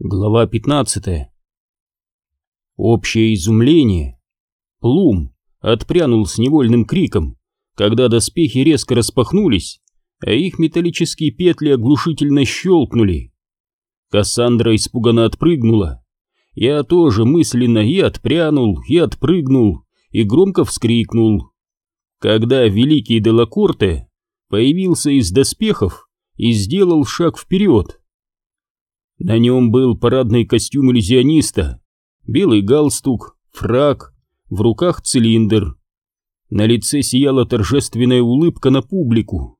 Глава 15 Общее изумление. Плум отпрянул с невольным криком, когда доспехи резко распахнулись, а их металлические петли оглушительно щелкнули. Кассандра испуганно отпрыгнула. Я тоже мысленно и отпрянул, и отпрыгнул, и громко вскрикнул. Когда великий Делакорте появился из доспехов и сделал шаг вперед, на нем был парадный костюм иллюзиониста, белый галстук, фрак, в руках цилиндр. На лице сияла торжественная улыбка на публику.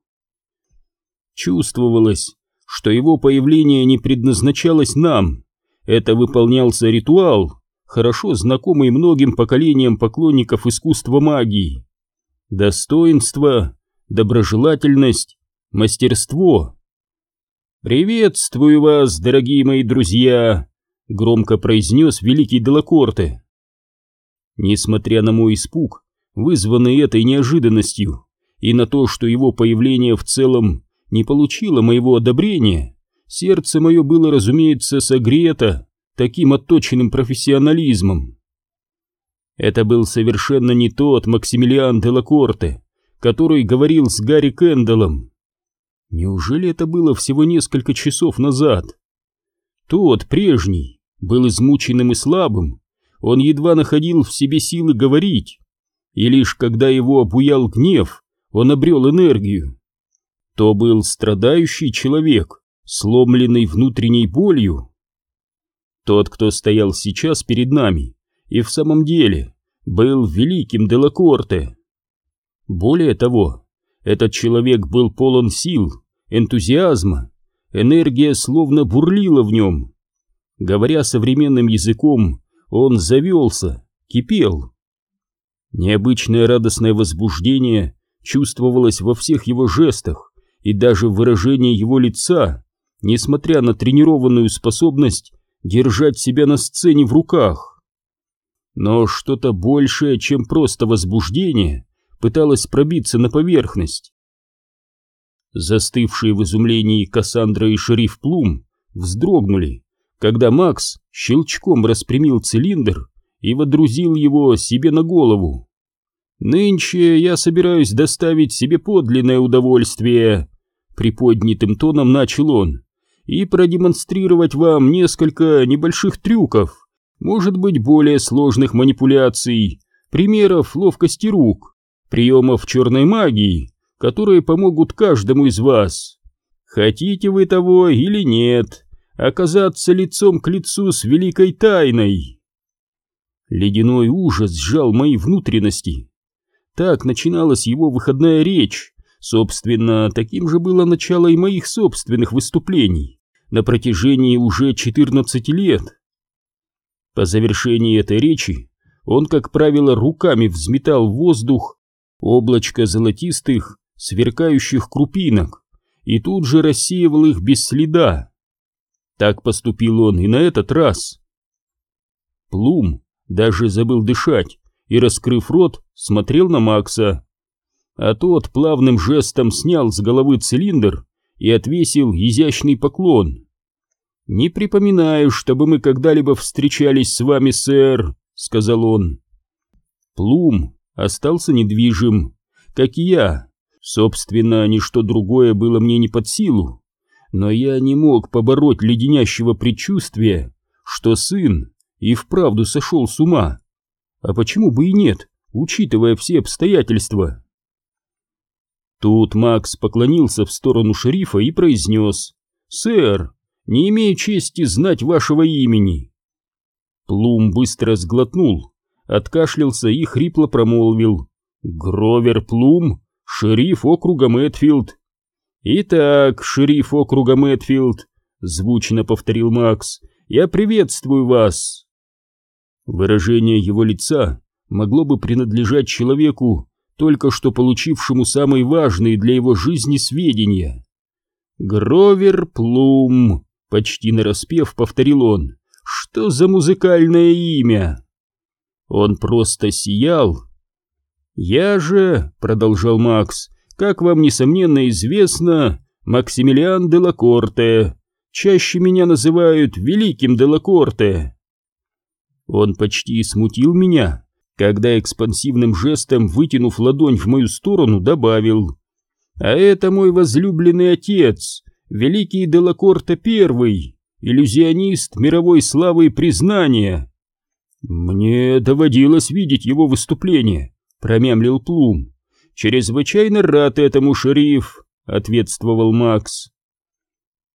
Чувствовалось, что его появление не предназначалось нам. Это выполнялся ритуал, хорошо знакомый многим поколениям поклонников искусства магии. Достоинство, доброжелательность, мастерство — «Приветствую вас, дорогие мои друзья!» — громко произнес великий Делакорте. Несмотря на мой испуг, вызванный этой неожиданностью, и на то, что его появление в целом не получило моего одобрения, сердце мое было, разумеется, согрето таким отточенным профессионализмом. Это был совершенно не тот Максимилиан Делакорте, который говорил с Гарри Кэндаллом, Неужели это было всего несколько часов назад? Тот, прежний, был измученным и слабым, он едва находил в себе силы говорить, и лишь когда его обуял гнев, он обрел энергию. То был страдающий человек, сломленный внутренней болью. Тот, кто стоял сейчас перед нами, и в самом деле был великим Делакорте. Более того, этот человек был полон сил, энтузиазма, энергия словно бурлила в нем. Говоря современным языком, он завелся, кипел. Необычное радостное возбуждение чувствовалось во всех его жестах и даже в выражении его лица, несмотря на тренированную способность держать себя на сцене в руках. Но что-то большее, чем просто возбуждение, пыталось пробиться на поверхность. Застывшие в изумлении Кассандра и шериф Плум вздрогнули, когда Макс щелчком распрямил цилиндр и водрузил его себе на голову. «Нынче я собираюсь доставить себе подлинное удовольствие», — приподнятым тоном начал он, «и продемонстрировать вам несколько небольших трюков, может быть, более сложных манипуляций, примеров ловкости рук, приемов черной магии, которые помогут каждому из вас. Хотите вы того или нет, оказаться лицом к лицу с великой тайной. Ледяной ужас сжал мои внутренности. Так начиналась его выходная речь. Собственно, таким же было начало и моих собственных выступлений на протяжении уже 14 лет. По завершении этой речи он, как правило, руками взметал воздух облачко золотистых сверкающих крупинок и тут же рассеивал их без следа. Так поступил он и на этот раз. Плум даже забыл дышать и, раскрыв рот, смотрел на Макса. А тот плавным жестом снял с головы цилиндр и отвесил изящный поклон. «Не припоминаю, чтобы мы когда-либо встречались с вами, сэр», — сказал он. Плум остался недвижим, как и я, Собственно, ничто другое было мне не под силу, но я не мог побороть леденящего предчувствия, что сын и вправду сошел с ума. А почему бы и нет, учитывая все обстоятельства? Тут Макс поклонился в сторону шерифа и произнес «Сэр, не имею чести знать вашего имени». Плум быстро сглотнул, откашлялся и хрипло промолвил «Гровер Плум?» шериф округа Мэтфилд. Итак, шериф округа Мэтфилд, звучно повторил Макс, я приветствую вас. Выражение его лица могло бы принадлежать человеку, только что получившему самые важные для его жизни сведения. Гровер Плум, почти нараспев, повторил он. Что за музыкальное имя? Он просто сиял «Я же», — продолжал Макс, — «как вам, несомненно, известно, Максимилиан де Лакорте, чаще меня называют Великим Делакорте. Он почти смутил меня, когда экспансивным жестом, вытянув ладонь в мою сторону, добавил «А это мой возлюбленный отец, Великий Делакорте Первый, иллюзионист мировой славы и признания». «Мне доводилось видеть его выступление», — промямлил Плум. «Чрезвычайно рад этому, шериф», — ответствовал Макс.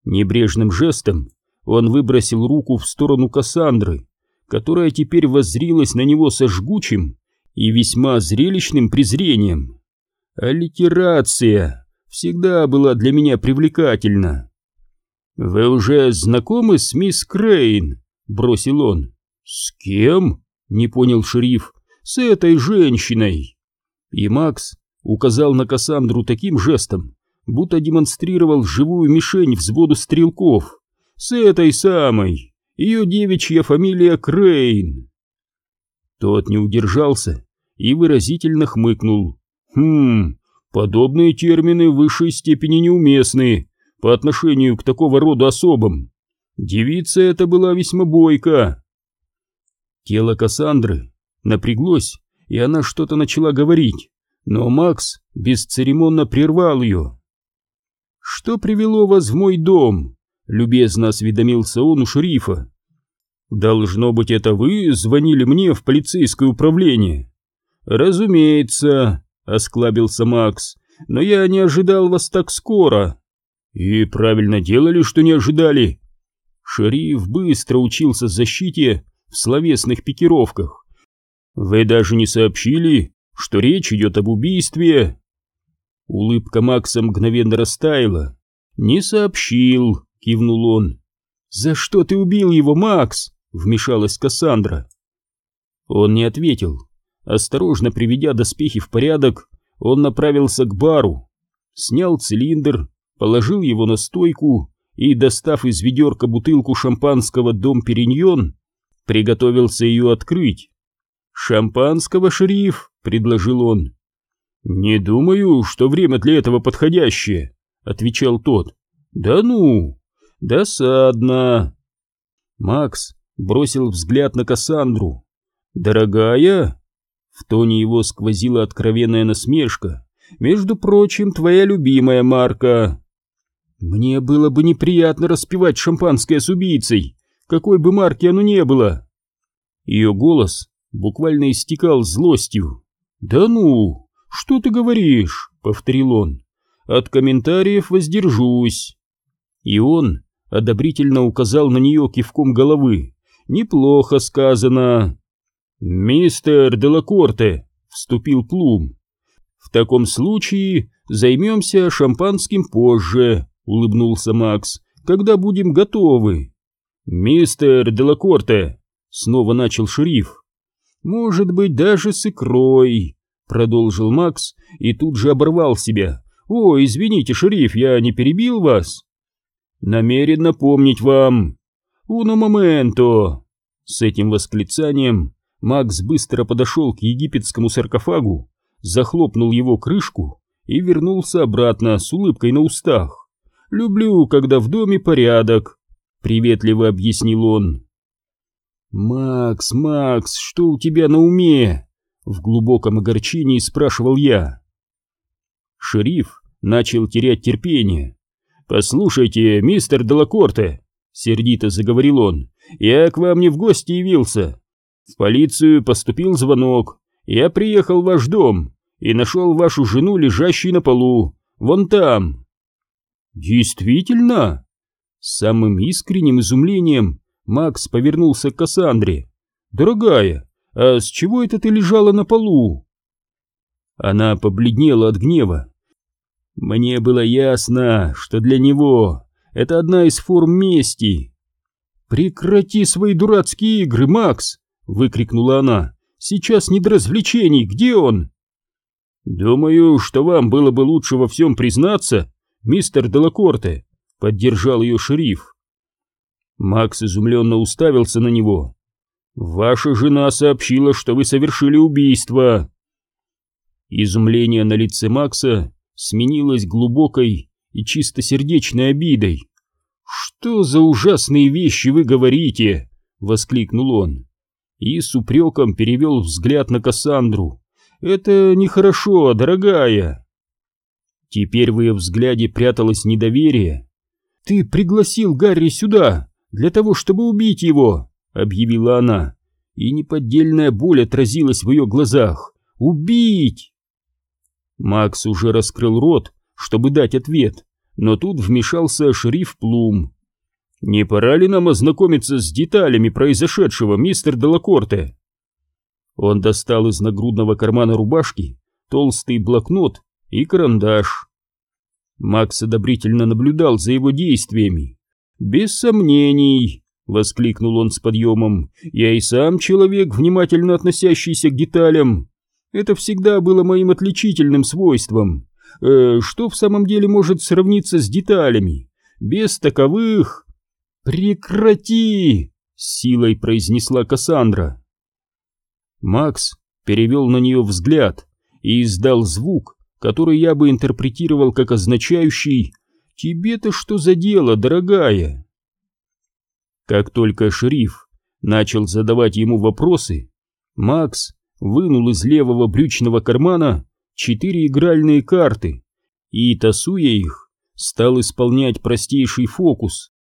Небрежным жестом он выбросил руку в сторону Кассандры, которая теперь воззрилась на него со жгучим и весьма зрелищным презрением. Аллитерация всегда была для меня привлекательна. «Вы уже знакомы с мисс Крейн?» — бросил он. «С кем?» — не понял шериф. «С этой женщиной!» И Макс указал на Кассандру таким жестом, будто демонстрировал живую мишень взводу стрелков. «С этой самой! Ее девичья фамилия Крейн!» Тот не удержался и выразительно хмыкнул. «Хм, подобные термины в высшей степени неуместны по отношению к такого рода особам. Девица эта была весьма бойка, Тело Кассандры напряглось, и она что-то начала говорить, но Макс бесцеремонно прервал ее. «Что привело вас в мой дом?» — любезно осведомился он у шерифа. «Должно быть, это вы звонили мне в полицейское управление?» «Разумеется», — осклабился Макс, — «но я не ожидал вас так скоро». «И правильно делали, что не ожидали». Шериф быстро учился защите в словесных пикировках. Вы даже не сообщили, что речь идет об убийстве. Улыбка Макса мгновенно растаяла. Не сообщил, кивнул он. За что ты убил его, Макс? Вмешалась Кассандра. Он не ответил. Осторожно приведя доспехи в порядок, он направился к бару, снял цилиндр, положил его на стойку и, достав из ведерка бутылку шампанского «Дом Периньон», приготовился ее открыть. «Шампанского, шериф?» — предложил он. «Не думаю, что время для этого подходящее», — отвечал тот. «Да ну, досадно». Макс бросил взгляд на Кассандру. «Дорогая?» В тоне его сквозила откровенная насмешка. «Между прочим, твоя любимая марка». «Мне было бы неприятно распивать шампанское с убийцей», какой бы марки оно не было. Ее голос буквально истекал злостью. «Да ну, что ты говоришь?» — повторил он. «От комментариев воздержусь». И он одобрительно указал на нее кивком головы. «Неплохо сказано». «Мистер Делакорте», — вступил Плум. «В таком случае займемся шампанским позже», — улыбнулся Макс, — «когда будем готовы». «Мистер Делакорте!» — снова начал шериф. «Может быть, даже с икрой!» — продолжил Макс и тут же оборвал себя. «О, извините, шериф, я не перебил вас?» «Намерен напомнить вам!» «Уно моменто!» С этим восклицанием Макс быстро подошел к египетскому саркофагу, захлопнул его крышку и вернулся обратно с улыбкой на устах. «Люблю, когда в доме порядок, приветливо объяснил он. «Макс, Макс, что у тебя на уме?» В глубоком огорчении спрашивал я. Шериф начал терять терпение. «Послушайте, мистер Делакорте», — сердито заговорил он, — «я к вам не в гости явился. В полицию поступил звонок. Я приехал в ваш дом и нашел вашу жену, лежащей на полу, вон там». «Действительно?» С самым искренним изумлением Макс повернулся к Кассандре. «Дорогая, а с чего это ты лежала на полу?» Она побледнела от гнева. Мне было ясно, что для него это одна из форм мести. «Прекрати свои дурацкие игры, Макс!» — выкрикнула она. «Сейчас не до развлечений, где он?» «Думаю, что вам было бы лучше во всем признаться, мистер Делакорте, Поддержал ее шериф. Макс изумленно уставился на него. «Ваша жена сообщила, что вы совершили убийство!» Изумление на лице Макса сменилось глубокой и чистосердечной обидой. «Что за ужасные вещи вы говорите?» — воскликнул он. И с упреком перевел взгляд на Кассандру. «Это нехорошо, дорогая!» Теперь в ее взгляде пряталось недоверие. «Ты пригласил Гарри сюда для того, чтобы убить его!» — объявила она. И неподдельная боль отразилась в ее глазах. «Убить!» Макс уже раскрыл рот, чтобы дать ответ, но тут вмешался шериф Плум. «Не пора ли нам ознакомиться с деталями произошедшего, мистер Делакорте?» Он достал из нагрудного кармана рубашки толстый блокнот и карандаш. Макс одобрительно наблюдал за его действиями. «Без сомнений», — воскликнул он с подъемом, — «я и сам человек, внимательно относящийся к деталям. Это всегда было моим отличительным свойством. Э, что в самом деле может сравниться с деталями? Без таковых...» «Прекрати!» — с силой произнесла Кассандра. Макс перевел на нее взгляд и издал звук, который я бы интерпретировал как означающий «Тебе-то что за дело, дорогая?» Как только шериф начал задавать ему вопросы, Макс вынул из левого брючного кармана четыре игральные карты и, тасуя их, стал исполнять простейший фокус.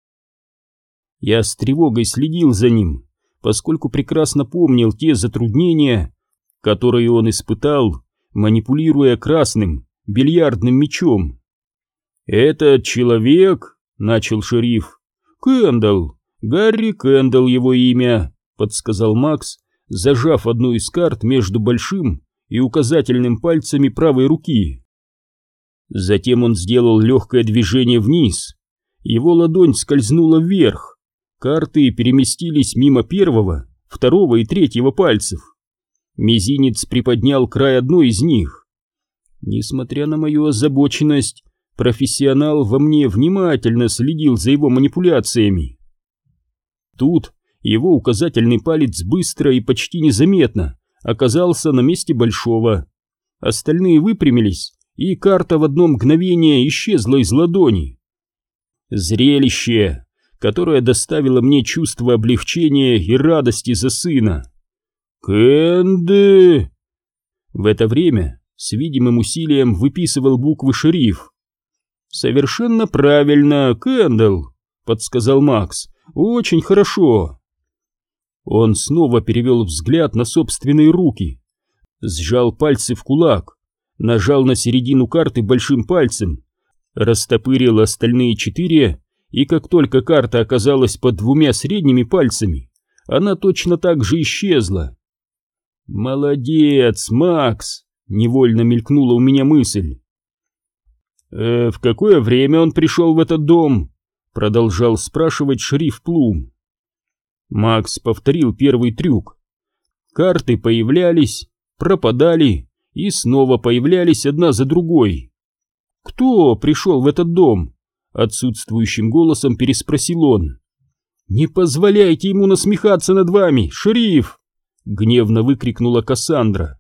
Я с тревогой следил за ним, поскольку прекрасно помнил те затруднения, которые он испытал манипулируя красным бильярдным мячом. «Этот человек», — начал шериф, — «Кэндалл, Гарри Кэндалл его имя», — подсказал Макс, зажав одну из карт между большим и указательным пальцами правой руки. Затем он сделал легкое движение вниз. Его ладонь скользнула вверх. Карты переместились мимо первого, второго и третьего пальцев. Мизинец приподнял край одной из них. Несмотря на мою озабоченность, профессионал во мне внимательно следил за его манипуляциями. Тут его указательный палец быстро и почти незаметно оказался на месте большого. Остальные выпрямились, и карта в одно мгновение исчезла из ладони. Зрелище, которое доставило мне чувство облегчения и радости за сына. «Кэнды!» В это время с видимым усилием выписывал буквы шериф. «Совершенно правильно, Кэндалл», — подсказал Макс. «Очень хорошо». Он снова перевел взгляд на собственные руки, сжал пальцы в кулак, нажал на середину карты большим пальцем, растопырил остальные четыре, и как только карта оказалась под двумя средними пальцами, она точно так же исчезла. «Молодец, Макс!» — невольно мелькнула у меня мысль. «Э, «В какое время он пришел в этот дом?» — продолжал спрашивать шериф Плум. Макс повторил первый трюк. Карты появлялись, пропадали и снова появлялись одна за другой. «Кто пришел в этот дом?» — отсутствующим голосом переспросил он. «Не позволяйте ему насмехаться над вами, шериф!» — гневно выкрикнула Кассандра.